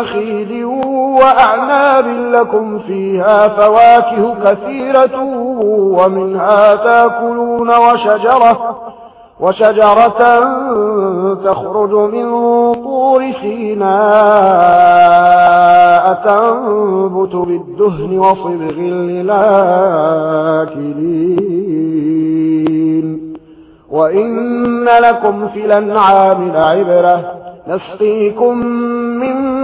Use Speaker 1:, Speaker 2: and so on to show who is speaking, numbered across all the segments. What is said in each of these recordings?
Speaker 1: نخيل وأعناب لكم فيها فواكه كثيرة ومنها تاكلون وشجرة وشجرة تخرج من طور سيناء تنبت بالدهن وصبغ للآكلين وإن لكم في الأنعام لعبرة نسقيكم من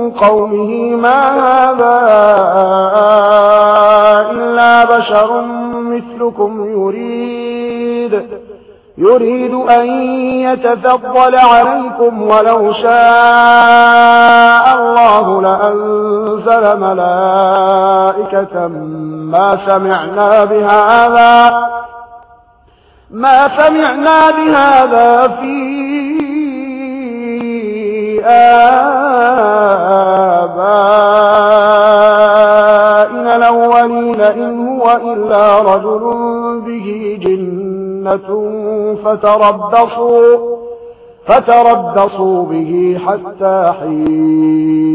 Speaker 1: قومه ما هذا إلا بشر مثلكم يريد. يريد أن يتفضل عليكم ولو شاء الله لأنزل ملائكة ما سمعنا بهذا ما سمعنا بهذا في آبائنا الأولين إن هو إلا رجل به جنة فتربصوا فتربصوا به حتى حين.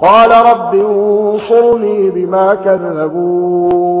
Speaker 1: قال رب انصرني بما كذبون.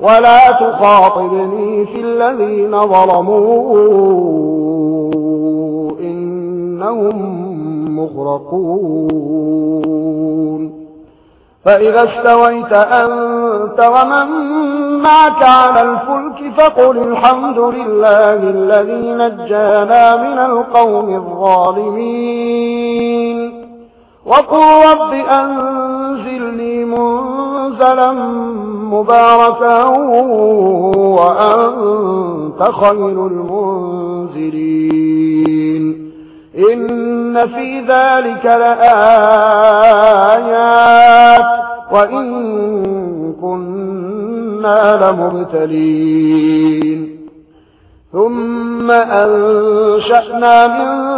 Speaker 1: ولا تخاطبني في الذين ظلموا. إنهم مغرقون. فإذا استويت أنت ومن معك على الفلك فقل الحمد لله الذي نجانا من القوم الظالمين. وقل رب أنزلني منزلا مباركا وأنت خير المنزلين إن في ذلك لآيات وإن كنا لمبتلين. ثم أنشأنا من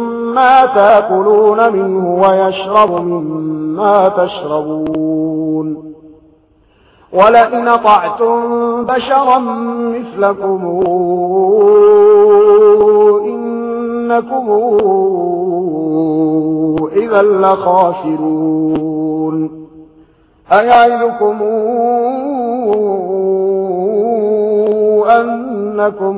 Speaker 1: مما تاكلون منه ويشرب مما تشربون. ولئن طعتم بشرا مثلكم إنكم إذا لخاسرون. أيعدكم أنكم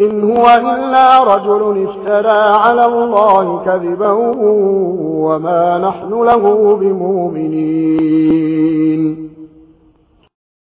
Speaker 1: إن هو إلا رجل افترى على الله كذبا وما نحن له بمؤمنين.